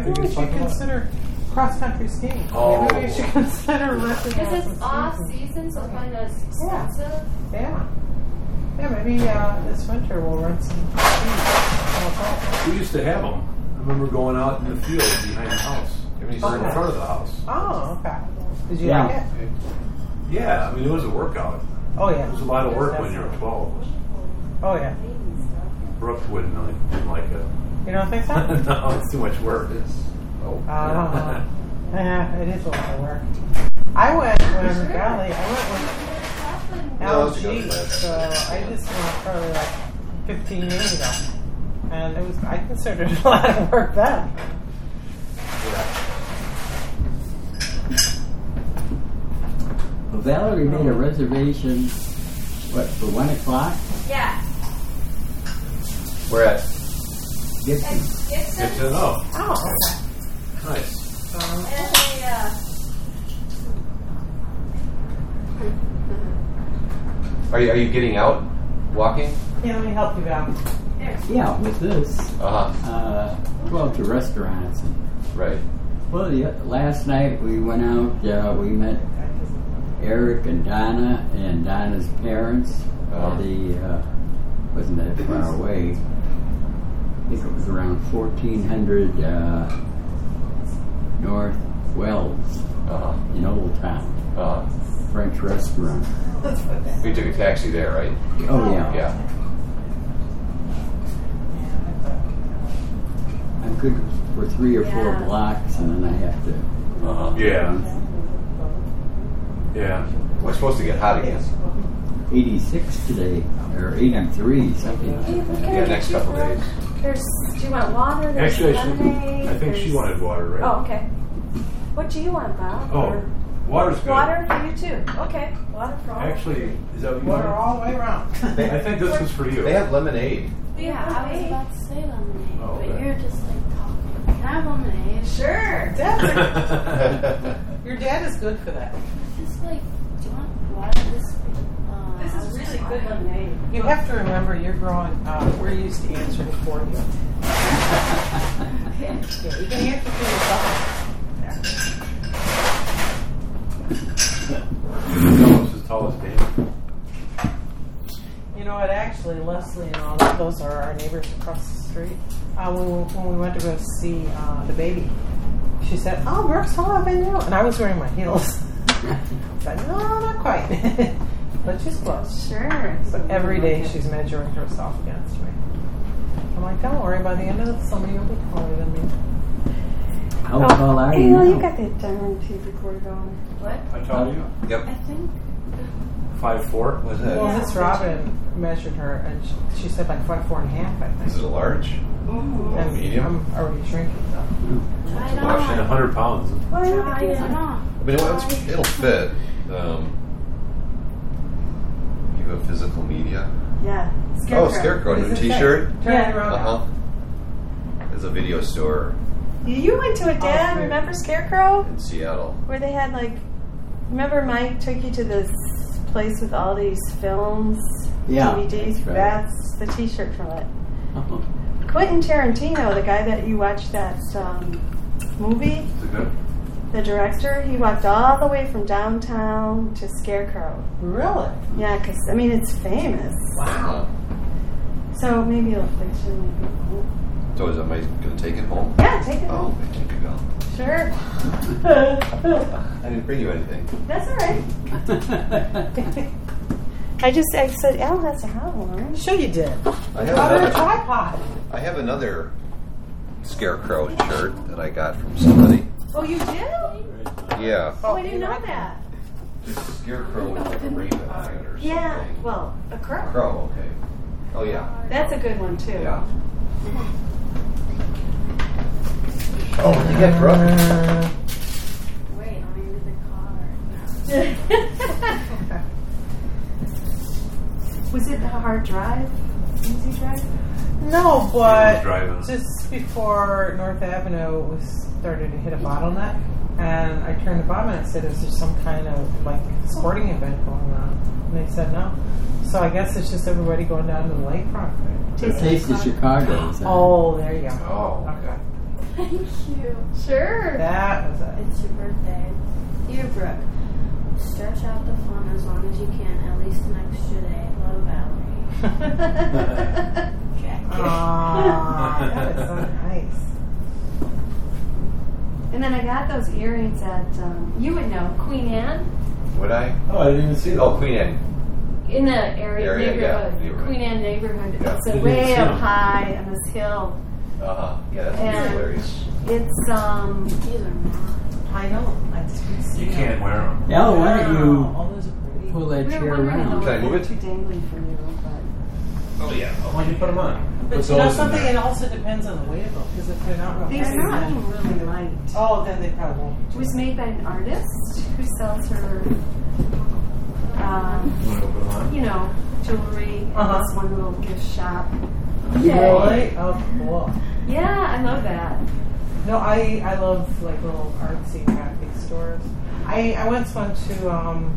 Maybe think we should consider cross-country skiing. Oh. Maybe we should consider renting out Because it's off season. season, so it's probably not as expensive. Yeah. Yeah, maybe uh, this winter we'll rent some skis. We used to have them. I remember going out in the field behind the house. Or in Okay. front of the house. Oh, okay. Did you Yeah. like it? Yeah, I mean, it was a workout. Oh, yeah. It was a lot of work when you were 12. Oh, yeah. Brooke wouldn't really, didn't like it. You don't think so? no, it's too much work. Oh. Uh, yeah, it is a lot of work. I went when, golly, I went with No, it's a LG, good so I just went probably like 15 years ago. And it was, I considered it a lot of work then. Well, Valerie made a reservation, what, for one o'clock? Yeah. We're at. Gibson. It's Good to know. Oh, okay. Nice. Um, And they, uh, Are you, are you getting out? Walking? yeah, let me help you out. Yeah, with this, Uh huh. uh, well, to restaurants. And, Right. well, the, last night we went out, uh, we met Eric and Donna and Donna's parents. Oh. The, uh, wasn't that far away. I think it was around 1400 uh, North Wells Uh huh. in Old Town, Uh huh. French restaurant. We took a taxi there, right? Oh, yeah. Yeah. I'm good for three or four Yeah. blocks, and then I have to. Uh huh. Yeah. Yeah. We're supposed to get hot again. 86 today, or 83, something like that. Yeah, next couple days. There's, do you want water? There's Actually, I, should, lemonade. I think she there's- wanted water, right? Oh, okay. What do you want, Bob? Oh, Or- water's good. Water for you too. Okay, water for all. Actually, is that what Water all the way around. I think this was for you. They have lemonade. Yeah, I was about to say lemonade, Oh, but you're just like talking. Can I have lemonade? Sure. Dad's your dad is good for that. Just like, do you want water? This, This I is was really just good fine. lemonade. You have to remember you're growing up. We're used to answering for you. Yeah, you can answer for yourself. He's almost as tall as Dan. You know what? Actually, Leslie and all that, those are our neighbors across the street. Uh, when, we, when we went to go see uh, the baby, she said, "Oh, Brooke's taller than you," and I was wearing my heels. but no, not quite. but she's close. Sure. But every day she's measuring herself against me. I'm like, don't worry. By the end of the summer, you'll be taller than me. How tall are you Hey, you got that diamond tooth recorder going. What? I tell you, Yep. I think five four. What's Well, that? this Robin measured her, and she, she said like five four and a half. I think. Is it a large? and medium? I'm already shrinking though. try it And a hundred pounds. Try it on. I mean, it'll, it'll fit. Um, you have physical media. Yeah. Oh, Scarecrow, new What does it say? T-shirt. Yeah. Uh huh. There's a video store You went to a dad, Oh, remember Scarecrow? in Seattle. Where they had like, remember Mike took you to this place with all these films, Yeah, DVDs? that's right. That's the T-shirt from it. Oh, Quentin Tarantino, the guy that you watched that um, movie, Is it good? The director, he walked all the way from downtown to Scarecrow. Really? Yeah, because I mean it's famous. Wow. So maybe it'll fix you. Maybe. So is am I going to take it home? Yeah, take it. Oh, home. I take it go. Sure. I didn't bring you anything. That's all right. I just I said Al has to have one. Sure you did. I have Got a another. tripod. I have another Scarecrow shirt that I got from somebody. Oh, you do? Yeah. Oh, I didn't know that. It's a scarecrow with like a raven on it or something. Yeah. Well, a crow. Crow, okay. Oh yeah. That's a good one too. Yeah. Oh, what you get, Brooke? Wait, I'm in the car. Was it a hard drive? Easy drive? no, but just before North Avenue was started to hit a bottleneck, and I turned the bomb and I said, "Is there some kind of like sporting event going on?" And they said no. So I guess it's just everybody going down to the lakefront. The Taste of Chicago. Oh, there you go. Oh, okay. Thank you. Sure. That was it. It's your birthday. Dear Brooke, stretch out the fun as long as you can, at least an extra day. Love, Valerie. Jack. Aw, that is so nice. And then I got those earrings at um, you would know Queen Anne Would I? Oh, I didn't even see that. Oh, Queen Anne. in the area, Area, yeah, neighborhood, neighborhood. Queen Anne neighborhood. Yeah. It's You a didn't way up high on this hill, Uh huh. Yeah, that's And- hilarious. it's um. These are not. I know. I just couldn't see You can't wear them. Al, why don't you Oh, those are pretty. pull that we were chair wondering around? how Can I move they're it? Too dangling for you, but Oh yeah. Why'd you put them on? But What's you know something, it also depends on the weight of them because if they're not real these heavy, are then- really light. Oh, then they probably won't. It was made by an artist who sells her, um, You want to put them on? you know, jewelry at Uh-huh. this one little gift shop. Really? Oh, cool. Yeah, I love that. No, I I love like little artsy crafty stores. I I once went to um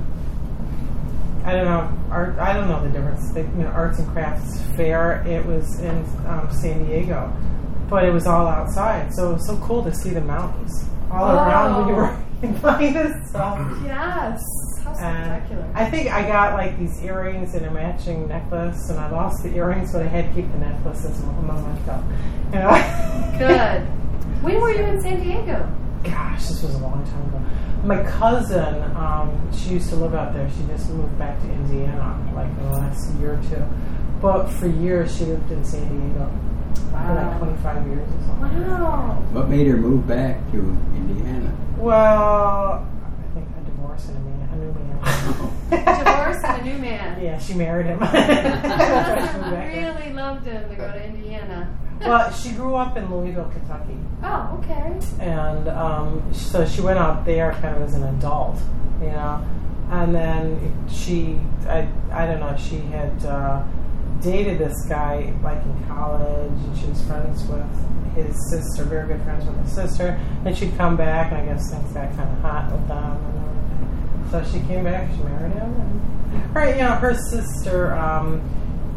I don't know art I don't know the difference. They, you know, arts and crafts fair. It was in um, San Diego, but it was all outside, so it was so cool to see the mountains all around when you were buying this stuff. Yes. How And spectacular. I think I got like these earrings and a matching necklace, and I lost the earrings, but I had to keep the necklace as a memento. You know? Good. When were you in San Diego? Gosh, this was a long time ago. My cousin, um, she used to live out there. She just moved back to Indiana, like in the last year or two. But for years, she lived in San Diego for like 25 years or something. Wow. What made her move back to Indiana? Well, I think a divorce and a man, a new man. Divorce and a new man. Yeah, she married him. That's why she moved back there. really loved him to go to Indiana. Well, she grew up in Louisville, Kentucky. Oh, okay. and um, so she went out there kind of as an adult, you know, and then she, I, I don't know, she had uh, dated this guy like in college, and she was friends with his sister, very good friends with his sister, and she'd come back, and I guess things got kind of hot with them, and everything. so she came back, she married him, and her, you know, her sister, um,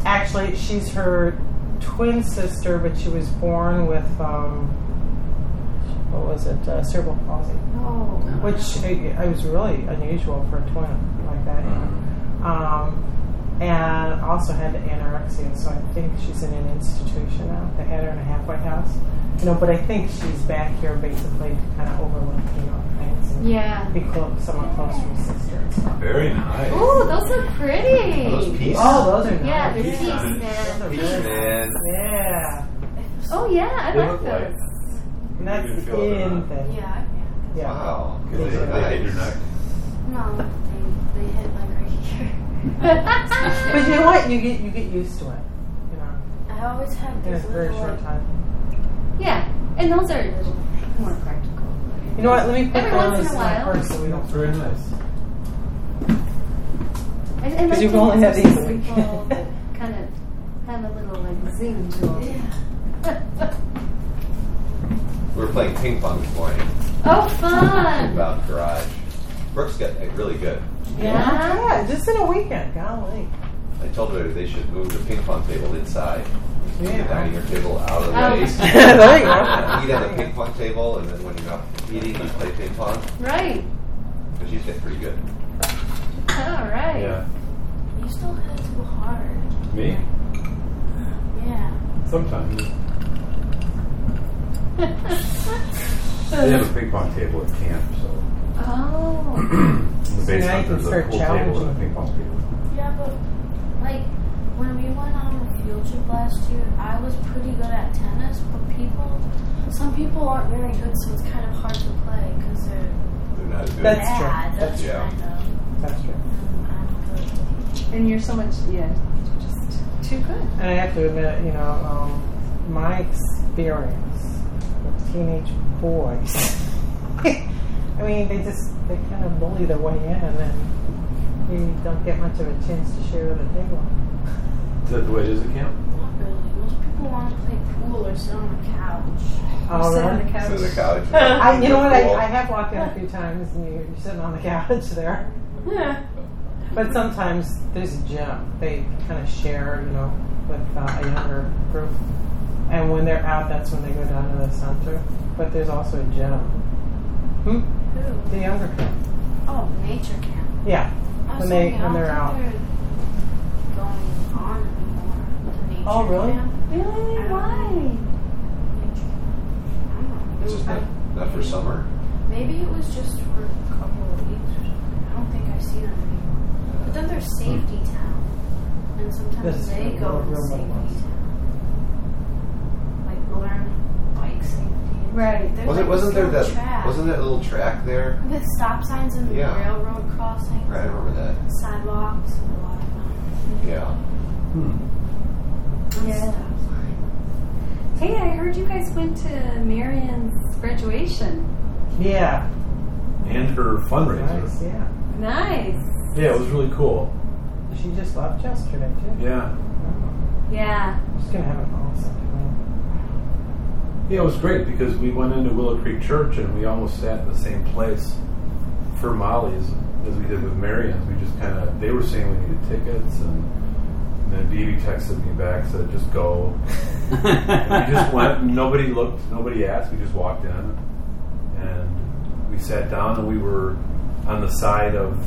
actually, she's her twin sister, but she was born with. Um, what was it, uh, cerebral palsy, Oh. which it, it was really unusual for a twin like that. Um, and also had anorexia, so I think she's in an institution now. They had her in a halfway house, you know. But I think she's back here basically to kind of overlook, you know, things and Yeah. be close, somewhat close to her sister and stuff. Very nice. Ooh, those are pretty. Are those pieces? Oh, those are Yeah, nice. they're Peace peace, signs. Those are man. really Man. Yeah, Oh yeah, I They like look like- those. and that's You the feel in thing. Yeah, Yeah. Wow. They, Those are they hit your nice. neck. No, they, they hit like right here. But you know what? You get you get used to it. You know, I always had in a very short time. yeah, and those are more practical. You know what? Let me put Every once those in in my while. so we don't. That's very nice. I, I like you've only had these a week. kind of have a little like zing to them. yeah. We were playing ping pong this morning oh, fun! about garage. Brooks got really good. Yeah. Yeah, just in a weekend. Golly. I told her they should move the ping pong table inside. Move Yeah. The dining room table out of the Oh. way. there you go. Yeah, Eat on the ping pong table, and then when you're not eating, you play ping pong. Right. But she's getting pretty good. All right. Yeah. You still hit too hard. Me? Yeah. Sometimes. They have a ping pong table at camp, so Oh. in the now you can start pool table challenging. ping pong table. Yeah, but like when we went on a field trip last year, I was pretty good at tennis, but people, some people aren't very good, so it's kind of hard to play because they're They're not as good. That's true. bad. That's true. kind of. That's true. um, And you're so much, yeah, just too good. And I have to admit, you know, um, my experience with teenage boys. I mean, they just they kind of bully their way in, and then you don't get much of a chance to share the table. Is that the way it is at camp? Not really. Most people want to play pool or sit on the couch. Oh, Sit on the couch. Sit on the couch. I, you know what? I, I have walked in a few times, and you, you're sitting on the couch there. Yeah. But sometimes there's a gym. They kind of share, you know, with uh, a younger group. And when they're out, that's when they go down to the center. but there's also a gym. Hmm? Who? The younger kid. Oh, nature camp. Yeah. I was When they- thinking, when they're don't out. they're going on anymore. Oh, really? camp. Really? Why? Nature. I don't know. It's was, just not, not for summer. maybe it was just for a couple of weeks. I don't think I've seen them anymore. But then there's hmm. safety town, and sometimes This is they go to safety ones. town, like learn bike safety. Right. There's Wasn't like wasn't there that little track wasn't that little track there? with stop signs and Yeah. railroad crossings, Right, I remember that. sidewalks, and a lot of fun. Yeah. Hmm. Yeah. Hey, I heard you guys went to Marion's graduation. Yeah. And her fundraiser. Nice. Yeah. Nice. Yeah, it was really cool. She just left yesterday too. Yeah. Yeah. She's gonna have an awesome time. Yeah, it was great because we went into Willow Creek Church and we almost sat in the same place for Molly's as we did with Marion's. We just kind of, they were saying we needed tickets and, and then Dee texted me back, said, just go. We just went, and nobody looked, nobody asked, we just walked in and we sat down and we were on the side of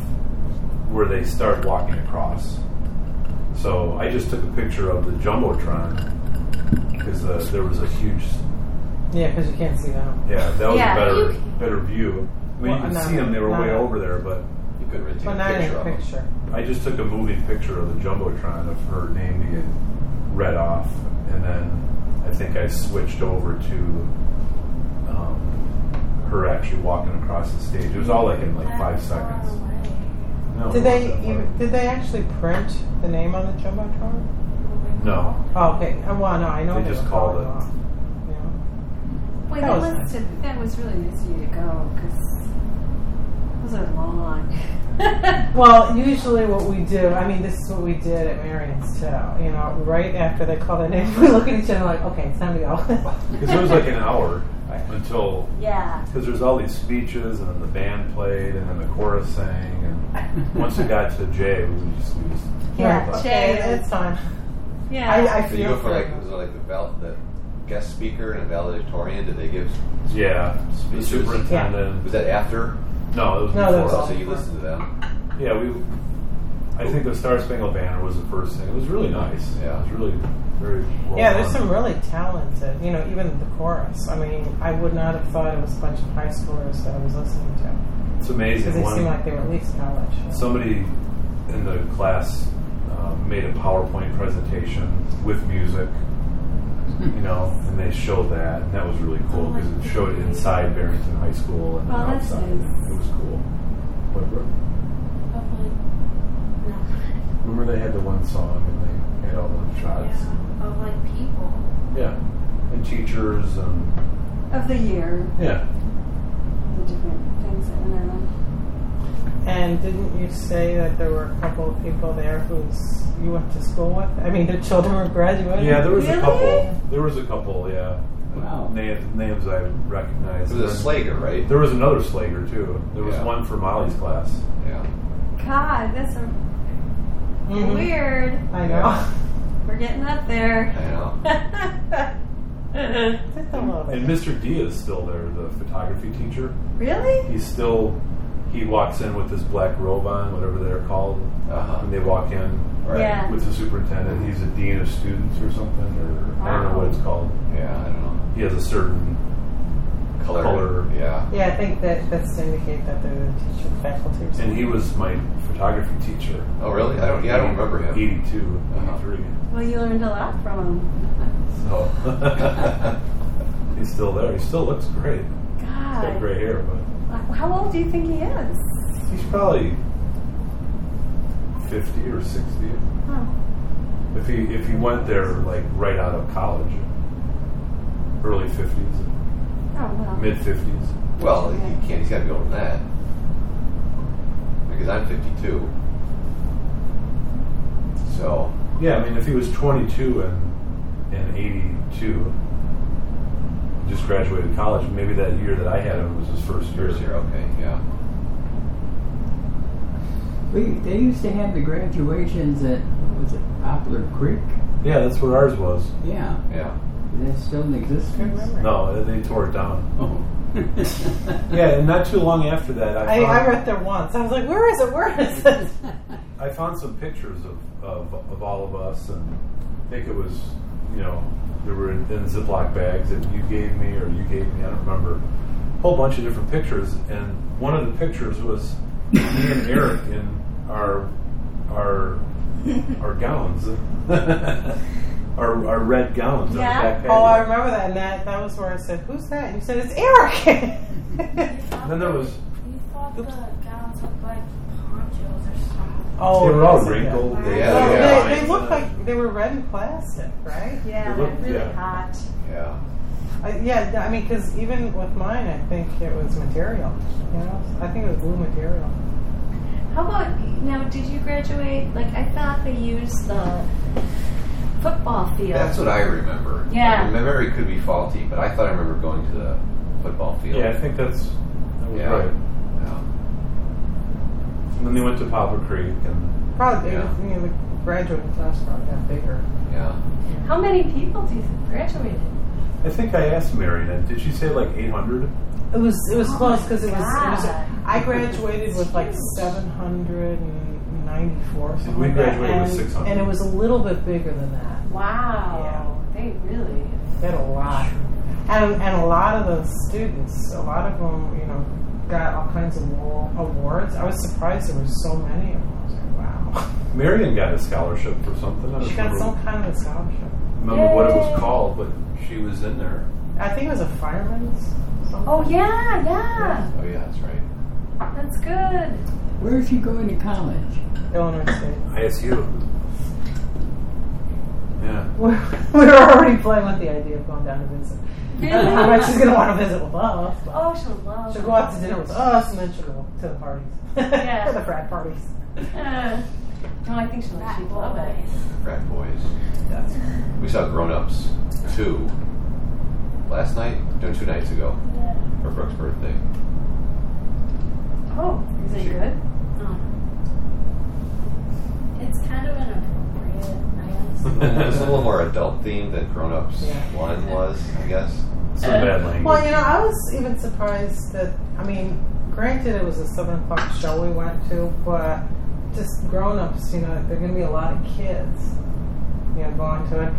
where they start walking across. So I just took a picture of the Jumbotron because uh, there was a huge Yeah, because you can't see them. yeah, that was Yeah, a better you can- better view. I mean, Well, you could not- see them; they were not- way over there. But You could really take But a not in picture the of them. picture. I just took a moving picture of the jumbotron of her name being read off, and then I think I switched over to um, her actually walking across the stage. It was all like in like five seconds. No, Did it they wasn't that even, far. did they actually print the name on the jumbotron? No. Oh, okay. Uh, Well, no, I know They they just were called calling it. off. Yeah. Boy, That that, was was nice. that was really nice of you to go because those are long. Well, usually what we do, I mean, this is what we did at Marion's too. You know, right after they call their name, we look at each other like, okay, it's time to go. Because it was like an hour until yeah. because there's all these speeches and then the band played and then the chorus sang and once it got to Jay, we just we just Yeah, left. Jay. it's time. Yeah. I, I Did you feel go for like it was it like the belt, the guest speaker and a valedictorian? Did they give? Yeah, the Speeches? superintendent. Was that after? No, it was No, that before. was so you listened to them? Yeah, we. I think the Star Spangled Banner was the first thing. It was really nice. Yeah. it was really very. Well yeah, there's done. some really talented, you know, even the chorus. I mean, I would not have thought it was a bunch of high schoolers that I was listening to. It's Because amazing. they One, seem like they were at least college. somebody in the class uh, made a PowerPoint presentation with music. You know, and they showed that, and that was really cool oh because it showed inside Barrington High School and then Oh, that's outside. nice. It was cool. What, Brooke? Hopefully, no. Remember they had the one song and they had all the shots. Yeah, of like people. Yeah, and teachers and of the year, yeah. the different things that went on. And didn't you say that there were a couple of people there who's you went to school with? I mean, their children were graduating. Yeah, there was Really? a couple. There was a couple. Yeah. Wow. Names, names I recognize. It was a Slager, right? There was another Slager too. There was Yeah. one for Molly's class. Yeah. God, that's a Mhm. weird. I know. We're getting up there. I know. Just a little. And Mr. D is still there, the photography teacher. really? He's still. He walks in with his black robe on, whatever they're called, Uh-huh. when they walk in Right. Yeah. with the superintendent. He's a dean of students or something, or I don't know what it's called. Yeah, I don't know. He has a certain Color. Color. Yeah. Yeah, I think that that's to indicate that they're the teacher faculty or something. And he was my photography teacher. Oh, really? I don't. Yeah, I don't remember him. 82, Uh-huh. Well, you learned a lot from him. So he's still there. He still looks great. He's got God. gray hair, but How old do you think he is? he's probably 50 or 60. Oh, If he if he went there like right out of college, early 50s, oh well. mid 50s. Well, he can't. He's got to be older than that. Because I'm 52. So Yeah, I mean, if he was 22 and and 82, just graduated college, maybe that year that I had him was his first year. first year, okay, yeah. We, they used to have the graduations at, was it Poplar Creek? Yeah, that's where ours was. Yeah. Yeah. Is that still in existence? No, they tore it down. Oh. Yeah, and not too long after that, I I, I went there once. I was like, where is it? Where is it? I found some pictures of, of, of all of us, and I think it was, you know, they were in, in Ziploc bags that you gave me or you gave me, I don't remember, a whole bunch of different pictures. And one of the pictures was me and Eric in our our our gowns, our, our red gowns Yeah? on the back oh, I remember that. And that, that was where I said, who's that? And you said, it's Eric. And then there was You thought the gowns looked like ponchos or something. Oh, they were all yes, I did. wrinkled. Yeah, Oh, yeah. they, they looked like they were red and plastic, right? Yeah, They look- really yeah. hot. Yeah. I, yeah, I mean, because even with mine, I think it was material. You know, I think it was blue material. How about now? Did you graduate? Like I thought they used the football field. That's what I remember. Yeah. My memory could be faulty, but I thought I remember going to the football field. Yeah, I think that's that was Yeah. right. Yeah. And then they went to Poplar Creek, and Probably, Yeah. you know, the graduating class probably got bigger. Yeah. How many people do you think graduated? I think I asked Marion, did she say like 800? It was it was Oh close because it was, it was. I graduated with like seven hundred and ninety four. We graduated with and, 600. and it was a little bit bigger than that. Wow, Yeah. they really. They had a lot, and and a lot of the students, a lot of them, you know, got all kinds of awards. I was surprised there were so many of them. I was like, wow. Marion got a scholarship for something. I don't She got some kind of a scholarship. remember what it was called, but she was in there. I think it was a fireman's. Something. Oh yeah, yeah, Oh, yeah, that's right. that's good. Where's she going to college? Illinois State. ISU. Yeah. we we were already playing with the idea of going down to visit. Really? I bet she's gonna want to visit with us. Oh, she'll love. She'll go out to dinner with us, and then she'll go to the parties. Yeah. to the frat parties. Uh, no, I think she'll Frat actually love it. Frat boys. Yes. We saw Grown Ups 2 last night? No, two nights ago for Brooke's birthday. Oh, is it good? It's kind of inappropriate, I guess. it's a little more adult themed than Grown Ups Yeah. 1 was, I guess. Some bad language. Well, you know, I was even surprised that. I mean, granted, it was a seven o'clock show we went to, but just grown-ups, you know, there are going to be a lot of kids, you know, going to it.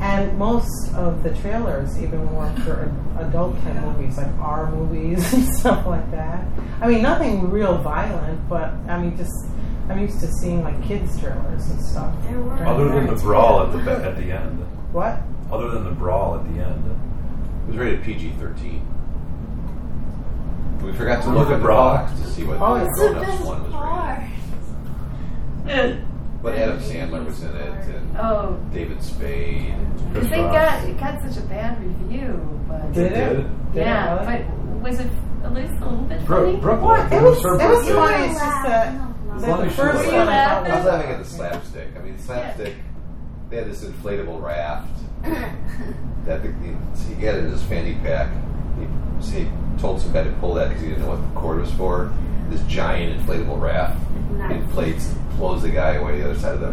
And most of the trailers even were for adult type movies, like R movies and stuff like that. I mean, nothing real violent, but I mean, just I'm used to seeing like kids trailers and stuff. There were Other than the brawl at the at the end. What? Other than the brawl at the end. It was rated PG 13. We forgot to Oh, look at the box to see what Oh, the it's Grown Ups 1 was part. rated. But Adam Sandler was in it, and Oh, David Spade. Chris because they got it got such a bad review, but Did it? did. Did it yeah, really? but was it at least a little bit Brooke, funny? Brooke What? liked It It was, her it was birthday. funny. It's just that, As that long the as first was one I thought I laughing? was was laughing at the slapstick. I mean, slapstick. They had this inflatable raft that the, he, he had in his fanny pack. He, he told some guy to pull that because he didn't know what the cord was for. This giant inflatable raft Nice. inflates, blows the guy away the other side of the,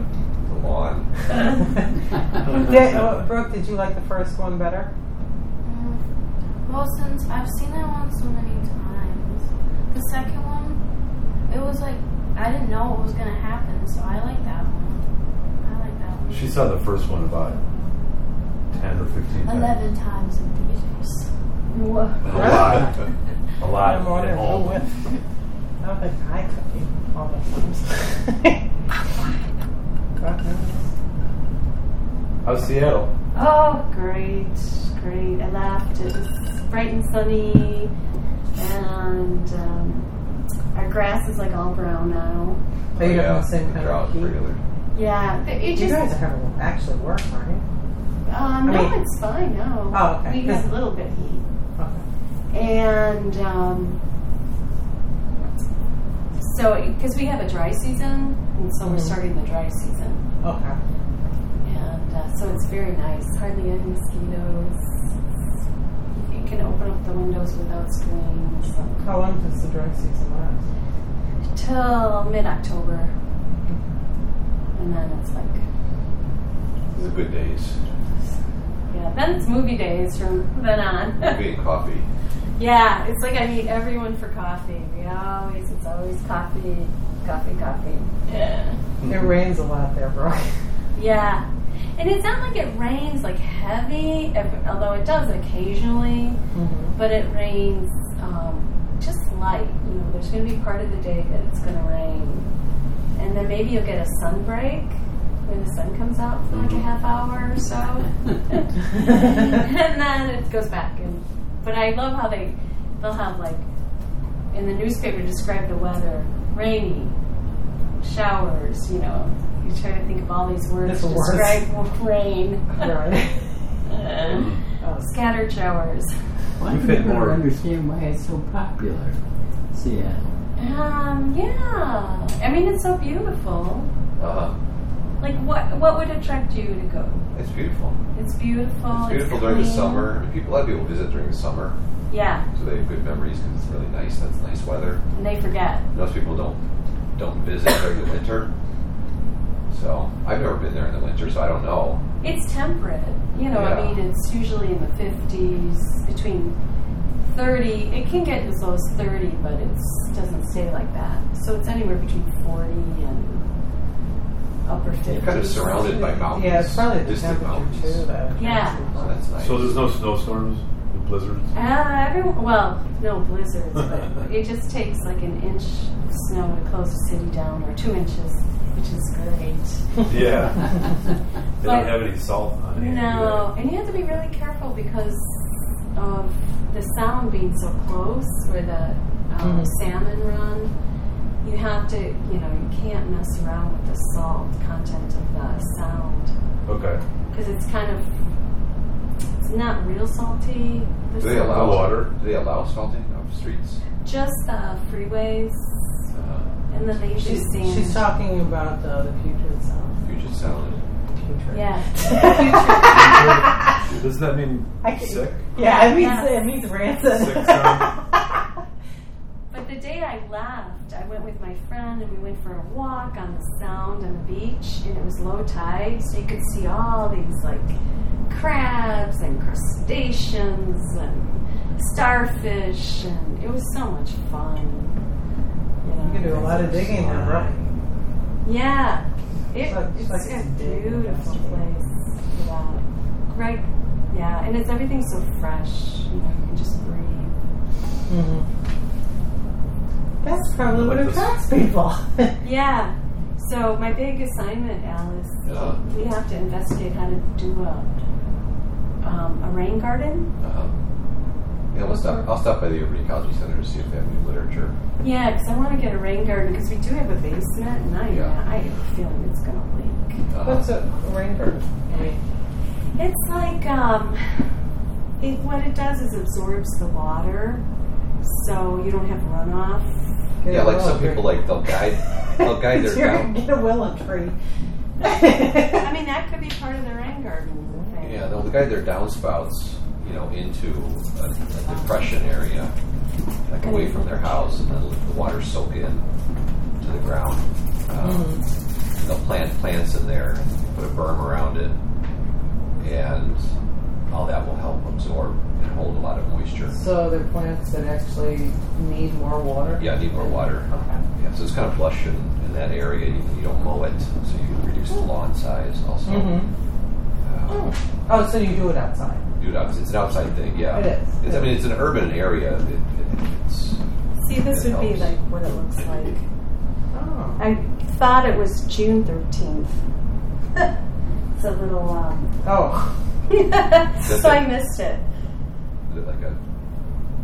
the lawn. Did, uh, Brooke, did you like the first one better? Mm, Well, since I've seen that one so many times, the second one, it was like I didn't know what was gonna happen, so I like that one. I like that one. She saw the first one about 10 or 15. Eleven times in theaters. Wha- A lot. A lot. I'm on it all home. with. I don't think I could be all the times. How's Seattle? Oh, great, great. I laughed. It was bright and sunny, and um, our grass is like all brown now. Are you yeah, having the same the kind of heat? Yeah, but it You just guys are having actually work, aren't you? Um, I no, it's fine No. Oh, okay. We have a little bit heat, Okay. and um, so because we have a dry season, and so we're Mhm. starting the dry season, Okay. and uh, so it's very nice. Hardly any mosquitoes. You can open up the windows without screens. How long does the dry season last? till mid October. And then it's like, The good days. Yeah, then it's movie days from then on. Movie and coffee. yeah, it's like I meet everyone for coffee. We always, it's always coffee, coffee, coffee. Yeah. It rains a lot there, bro. Yeah. And it's not like it rains like heavy, although it does occasionally, Mm-hmm. but it rains um, just light. You know, there's going to be part of the day that it's going to rain. And then maybe you'll get a sun break when the sun comes out for like a half hour or so. and then it goes back. And But I love how they, they'll have like, in the newspaper, describe the weather rainy, showers, you know. You try to think of all these words to words. describe rain. Right. Uh, scattered showers. Well, I We've had never more- understand why it's so popular. Seattle. Um, yeah. I mean, it's so beautiful. Uh, Like, what what would attract you to go? it's beautiful. It's beautiful. It's beautiful during the summer. People, a lot of people visit during the summer, Yeah, so they have good memories because it's really nice. That's nice weather. and they forget. Most people don't don't visit during the winter. So I've never been there in the winter, so I don't know. It's temperate. You know, I mean, it's usually in the 50s, between 30. It can get as low as 30, but it doesn't stay like that. So it's anywhere between 40 and upper 50s. You're kind of surrounded by mountains. Yeah, it's probably the distant temperature mountains. too. That Yeah. So that's nice. So there's no snowstorms, no blizzards. Uh, everyone, well, no blizzards, but it just takes like an inch of snow to close a city down, or two inches, which is great. Yeah. They But- don't have any salt on hand. No, and you have to be really careful because of the sound being so close, where the um, Mhm. salmon run. You have to, you know, you can't mess around with the salt content of the sound Okay. because it's kind of it's not real salty. Do they salt. allow water? Do they allow salting of streets? Just the freeways, Uh, and then they usually She's, sand. she's talking about uh, the Puget Sound. Puget Sound. Puget. Yeah. Does that mean I can- sick? Yeah, it means Yeah. it means rancid. Sick sound? Day I left, I went with my friend and we went for a walk on the Sound and the beach, and it was low tide, so you could see all these like crabs and crustaceans and starfish, and it was so much fun. You, know? You can do a lot of digging now, right? Yeah, it, It's like- it's, it's like a beautiful place. Yeah, right. Yeah, and it's everything's so fresh. You know, you can just breathe. hmm That's probably what attracts people. Yeah. So my big assignment, Alice, Yeah. we have to investigate how to do a um, a rain garden. Uh, yeah, I'll stop. I'll stop by the Urban Ecology Center to see if they have any literature. Yeah, because I want to get a rain garden because we do have a basement, and I, Yeah. I have a feeling it's going to leak. Uh, What's a rain garden? I It's like um, it, what it does is absorbs the water, so you don't have runoff. Get yeah, like some tree. people like they'll guide they'll guide their Sure, down. Get a willow tree. I mean, that could be part of the rain garden thing. Yeah, they'll guide their downspouts, you know, into a, a depression area, like away from their house, and then let the water soak in to the ground. Um, Mhm. They'll plant plants in there, put a berm around it, and all that will help absorb and hold a lot of moisture. So they're plants that actually need more water. Yeah, need more water. Okay. Yeah, so it's kind of lush in, in that area. You, you don't mow it, so you can reduce the lawn size also. hmm Uh, Oh, so you do it outside? do it outs- it's an outside thing, yeah. It is. It's, I mean, it's an urban area. It, it, it's See, this It would be like what it looks like. Oh. I thought it was June 13th. it's a little, um, Oh. so I missed it. Is it like a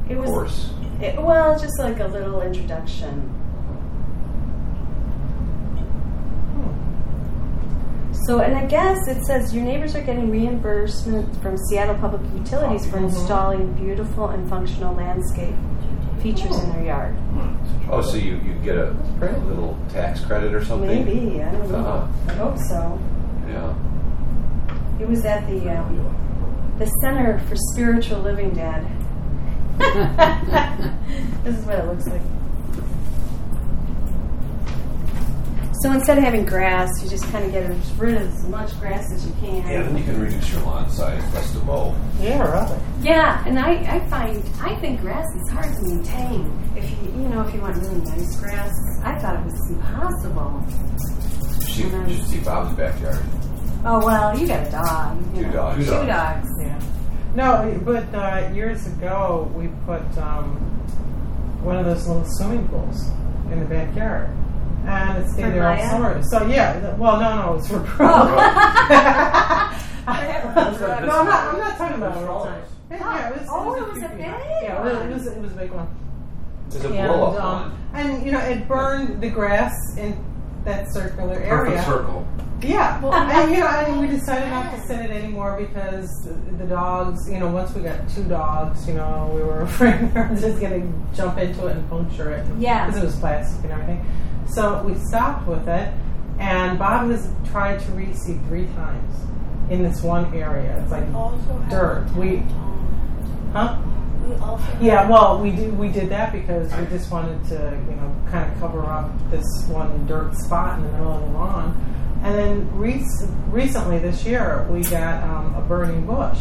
It was, course. it, well, just like a little introduction. So, and I guess it says your neighbors are getting reimbursement from Seattle Public Utilities for Mhm. installing beautiful and functional landscape features in their yard. Oh, so you, you get a, little tax credit or something? Maybe, I don't know. Uh-huh. I hope so. Yeah. It was at the um, the Center for Spiritual Living, Dad. this is what it looks like. So instead of having grass, you just kind of get rid of as much grass as you can. Yeah, then you can reduce your lawn size less to mow. Yeah, really. Yeah, and I, I find I think grass is hard to maintain. If you you know if you want really nice grass, I thought it was impossible. You should, you should see Bob's backyard. Oh well, you got a dog. you Two know. dogs. Two Two dogs. Yeah. No, but uh, years ago we put um, one of those little swimming pools in the backyard, and it stayed For there all summer. So yeah, well, no, no, it's for Brooke. Oh. no, I'm not. I'm not talking about it. It's Yeah, yeah, it was, Oh, it it was, was a a big feet. Yeah, it was, it was a big one. There's a blow up um, one. and you know, it burned the grass in that circular area. Perfect circle. Yeah, Well, and you know, and we decided not to send it anymore because the dogs, you know, once we got two dogs, you know, we were afraid they were just going to jump into it and puncture it. Yeah. because it was plastic and everything. So we stopped with it, and Bob has tried to reseed three times in this one area. It's like, Also Dirt. We- huh? We Yeah, well, we did we did that because we just wanted to, you know, kind of cover up this one dirt spot in the middle of the lawn. And then rec- recently this year, we got um, a burning bush,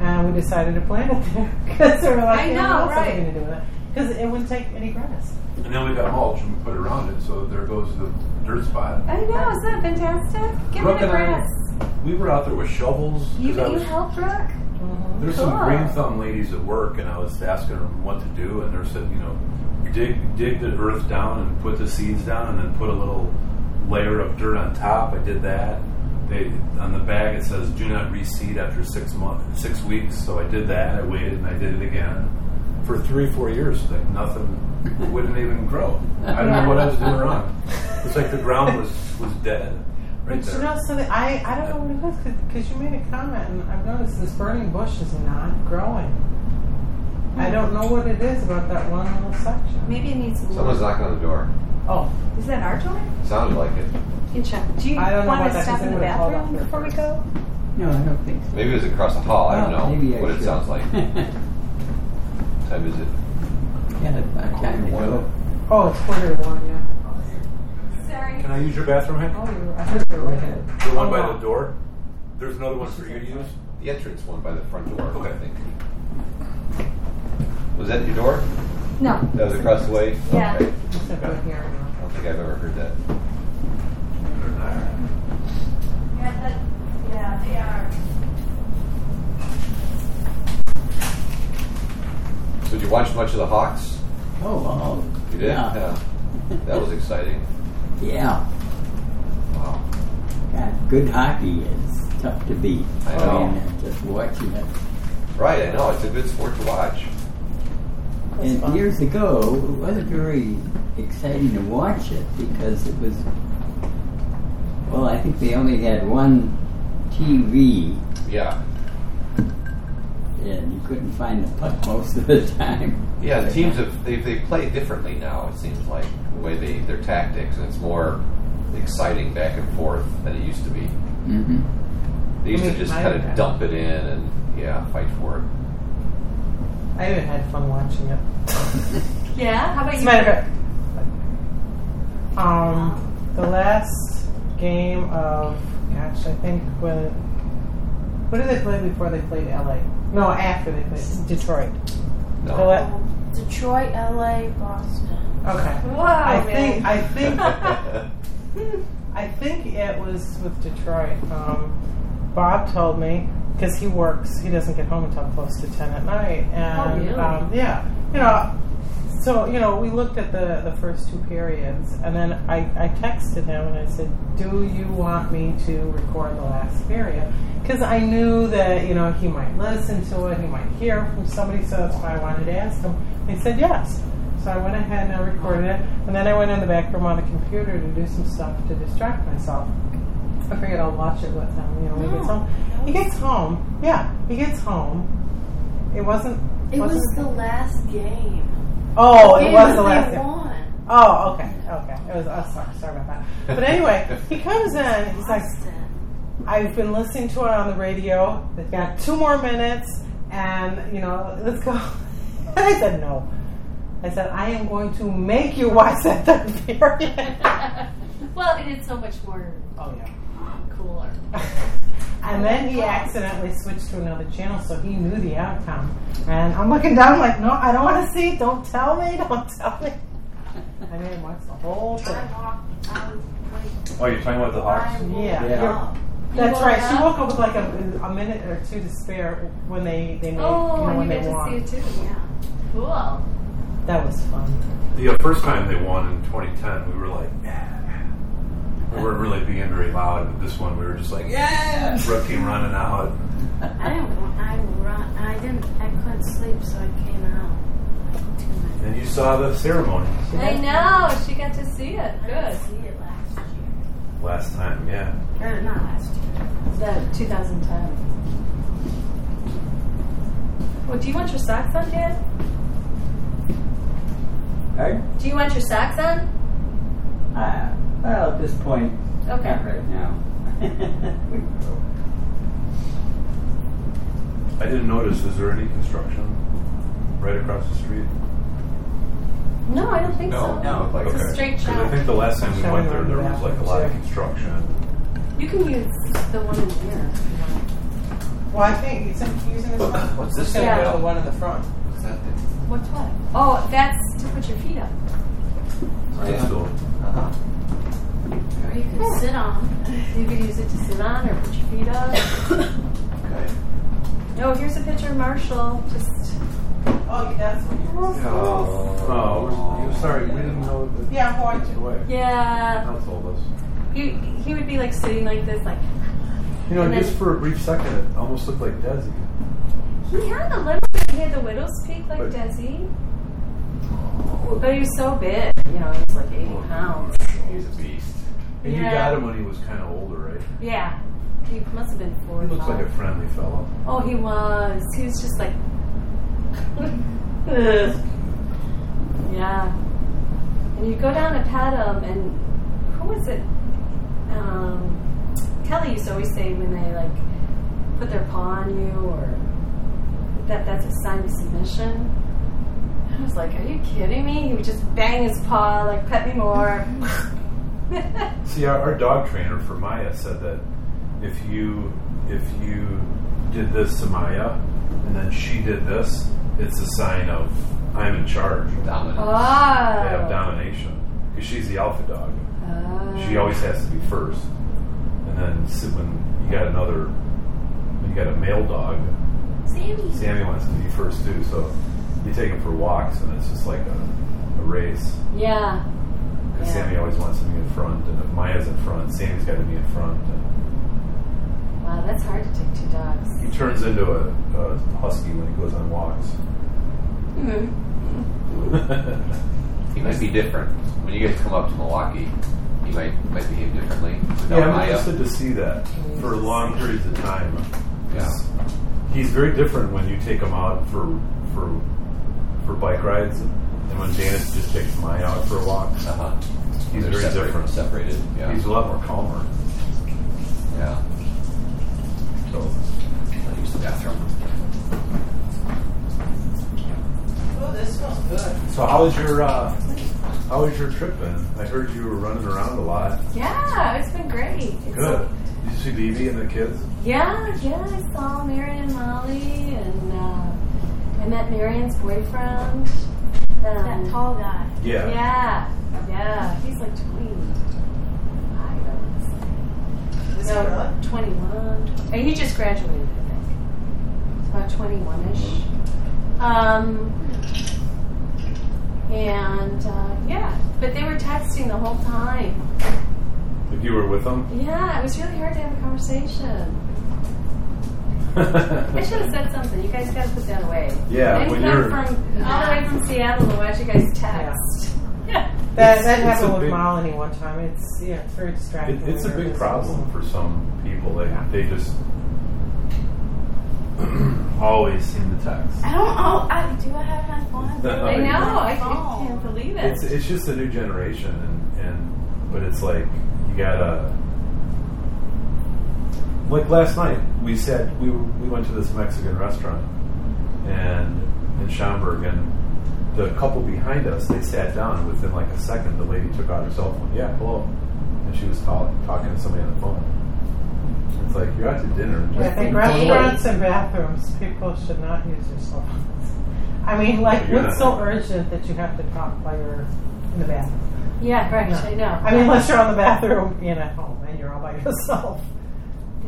and we decided to plant it there because we were like, I yeah, know, what else are right. we going to do with it? Because it wouldn't take any grass. And then we got a mulch and we put it around it, so there goes the dirt spot. I know, isn't that fantastic? Give Brooke me the and I- grass. We were out there with shovels. You, I you was- help, Brooke? There's some green thumb ladies at work, and I was asking them what to do, and they said, you know, dig dig the earth down and put the seeds down, and then put a little layer of dirt on top. I did that. They on the bag it says do not reseed after six months, six weeks. So I did that. I waited and I did it again for three, four years. Like nothing wouldn't even grow. I don't know what I was doing wrong. It's like the ground was was dead right But you know, so that I, I don't know what it was because you made a comment, and I've noticed this burning bush is not growing. I don't know what it is about that one little section. Maybe it needs. Someone's knocking on the door. Oh, Is that our door? Sounded like it. You can check. Do you I don't know want about to that, stop 'cause in the they would've called bathroom before we go? No, I don't think so. Maybe it was across the hall. I don't oh, know maybe I what it sounds like. What time is it? Got about time to go. oh, it's quarter to one, yeah. Sorry. Can I use your bathroom, Hank? Oh, you're, I you were right ahead. The one Oh, by no. the door? There's another one for you to use? The entrance one by the front door. Okay. I think. Was that your door? No. That was across the way. Yeah. Okay. Except right here. I don't think I've ever heard that. Yeah, that, yeah, they are. So did you watch much of the Hawks? Oh, wow. You did. Yeah. That was exciting. Yeah. Wow. God, good hockey is tough to beat. I know. mean, uh, just watching it. Right. I know. It's a good sport to watch. That's And fun. years ago, it wasn't very exciting to watch it because it was. Well, I think they only had one TV, Yeah. and you couldn't find the puck most of the time. Yeah. The teams have they they play differently now. It seems like the way they their tactics, and it's more exciting back and forth than it used to be. hmm They used I to just kind of dump it in and yeah, fight for it. I even had fun watching it. Yeah? How about As a you? matter of fact, um, the last game of, gosh, I think when, what did they play before they played LA? No, after they played Detroit. The No. la- Detroit, LA, Boston. okay. Whoa, I man. think, I think, I think it was with Detroit. Um, Bob told me because he works, he doesn't get home until close to ten at night, and Oh, really? um, yeah, you know. So you know, we looked at the the first two periods, and then I, I texted him and I said, "Do you want me to record the last period?" Because I knew that you know he might listen to it, he might hear from somebody, so that's why I wanted to ask him. And he said yes. So I went ahead and I recorded it, and then I went in the back room on the computer to do some stuff to distract myself. I figured I'll watch it with him. You know, when he gets oh, home. He gets home. Yeah, he gets home. It wasn't. It was wasn't- the last game. Oh, it was the last. game. won. Oh, okay, okay. It was. Oh, sorry, sorry about that. But anyway, he comes in. He's like, I've been listening to it on the radio. They've got two more minutes, and you know, let's go. And I said no. I said I am going to make you watch that third period. Well, it is so much more Oh yeah. Cooler. And then he accidentally switched to another channel, so he knew the outcome. And I'm looking down like, no, I don't want to see. Don't tell me. Don't tell me. I made him watch the whole I thing. walked. I was like, Oh, you're talking about the Hawks? I Yeah. Yeah. That's right. She woke up with like a, a minute or two to spare when they they made Oh, you know, and when you they get to see it too. Yeah. Cool. That was fun. The uh, first time they won in 2010, we were like, yeah. We weren't really being very loud, but this one we were just like, yeah. Brooke came running out. I didn't. want- I run. I didn't. I couldn't sleep, so I came out. Like. And you saw the ceremony I know. She got to see it. Good. didn't see it last year. last time, yeah. Or not last year. The 2010. Well, do you want your socks on, Dad? Hey? Do you want your socks on? Uh, well, at this point, Okay. not right now. we can go. I didn't notice. Is there any construction right across the street? No, I don't think No, so. no, like- it's a straight straight 'Cause I think the last time we Showing went there, there was like a lot of construction. You can use the one in here. Well, I think he's using this one. What's this He's thing Yeah. the one in the front. Is that the, What's what? Oh, that's to put your feet up. Footstool. uh-huh. Or you could sit on. You could use it to sit on or put your feet up. Okay. No, here's a picture of Marshall. Just Oh, oh that's what you're Oh, we're, sorry. We didn't know that. Yeah, I'm watching. That's yeah. Now told us. He he would be like sitting like this, like You know, And just for a brief second, it almost looked like Desi. he had a little bit. He had the widow's peak like But- Desi, but he was so big. You know, he was like 80 pounds. He's a beast. And you got him when he was kind of older, right? Yeah, he must have been four. He 45. looks like a friendly fellow. Oh, he was. He was just like. yeah. And you go down to pet him, and who was it? Um, Kelly used to always say when they like put their paw on you, or that that's a sign of submission. I was like, "Are you kidding me?" He would just bang his paw, like, "Pet me more." See, our, our dog trainer for Maya said that if you if you did this to Maya and then she did this, it's a sign of I'm in charge. Dominant. oh. Have domination because she's the alpha dog. Oh. She always has to be first, and then s- when you got another, when you got a male dog, Sammy. Sammy wants to be first too. So you take him for walks, and it's just like a, a race. Yeah. Because Yeah. Sammy always wants to be in front, and if Maya's in front, Sammy's got to be in front. And Wow, that's hard to take two dogs. he turns into a, a husky when he goes on walks. Hmm. He might be different. When you guys come up to Milwaukee, he might might behave differently. Without yeah, I'm Maya. interested to see that for long periods of time. Yeah. He's very different when you take him out for for for bike rides, and when Dana just takes Maya out for a walk. Uh-huh. He's They're very separate, different. Separated. Yeah. He's a lot more calmer. yeah. So I'll use the bathroom. Oh, this smells good. So how was your uh, how was your trip been? I heard you were running around a lot. Yeah, it's been great. It's Good. Did you see BB and the kids? yeah, yeah. I saw Marion and Molly, and uh, I met Marion's boyfriend. That tall guy. Yeah. Yeah, yeah. He's like 20. I don't Is that really? 21. And he just graduated, I think. It's about 21 ish. Um, and uh, yeah, but they were texting the whole time. If you were with them? Yeah, it was really hard to have a conversation. I should have said something. You guys got to put that away. Yeah, I didn't when come you're- from all the way from Seattle to watch you guys text. Yeah. That, It's- that it's a happened with big- Molly one time. It's yeah, it's very distracting. It, it's a big problem for some people. They they just always seem to text. I don't know. I, do I have my phone? No, I you know. don't. I Phone. can't believe it. It's it's just a new generation, and, and but it's like you gotta. Like last night, we said we we went to this Mexican restaurant, and in Schaumburg, and the couple behind us they sat down. Within like a second, the lady took out her cell phone. Yeah, hello. and she was talk, talking to somebody on the phone. It's like you're out to dinner. and I think restaurants and bathrooms, people should not use their cell phones. I mean, like, You're what's not- so urgent that you have to talk while you're in the bathroom? Yeah, right. No. I know. I mean, unless you're on the bathroom in at home and you're all by yourself.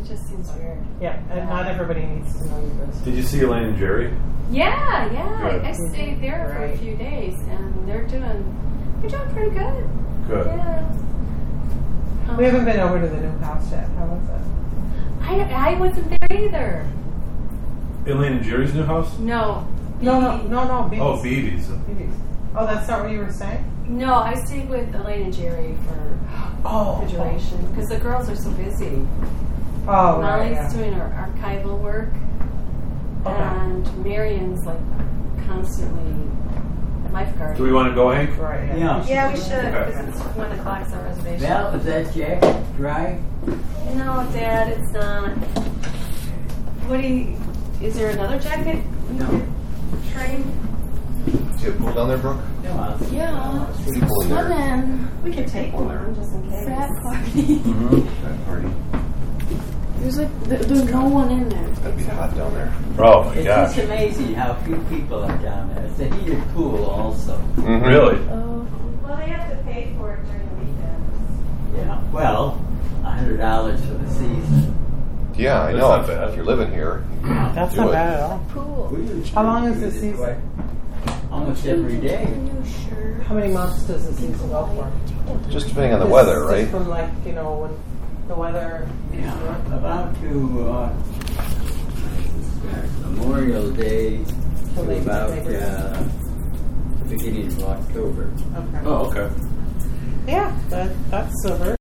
It just seems weird. Yeah, and not everybody needs to know your business. Did you see Elaine and Jerry? Yeah, yeah. Good. I stayed there for a few days, and they're doing they're doing pretty good. Good. Yeah. Um, We haven't been over to the new house yet. How was it? I I wasn't there either. Elaine and Jerry's new house? No. No, no, no, no. Beavis. Oh, Beebe's. Beavis. Oh, that's not what you were saying? No, I stayed with Elaine and Jerry for Oh. graduation because the girls are so busy. Oh, right, Molly's yeah. doing her archival work, Okay. and Marion's like constantly lifeguard. Do we want to go, Hank? Right, Yeah. Yeah, we should Okay. because it's one o'clock's our reservation. Val, is that jacket dry? No, Dad, it's not. What do you? Is there another jacket? No. Train? Do you have a pool down there, Brooke? No, I'll Yeah. People in there. Swimming. We can take one just in case. Frat party. Mm-hmm. That party. There's like there, there's no one in there. That'd be hot down there. Oh my It's just amazing how few people are down there. It's a heated pool also. Mm-hmm. Really? Oh. Well, they have to pay for it during the weekends. Yeah. Well, a hundred dollars for the season. Yeah, I That's know. not If, bad. if you're living here, That's Do not it. bad at all. Pool. How long is the season? Almost every A day. new shirt. How many months does the season go for? just depending on the weather, right? From like, you know, when the weather is Yeah, good. about to uh, Memorial Day Till to about they- uh, beginning of October. Okay. Oh, okay. Yeah, that, that's silver.